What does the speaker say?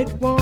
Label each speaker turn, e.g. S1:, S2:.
S1: it won't.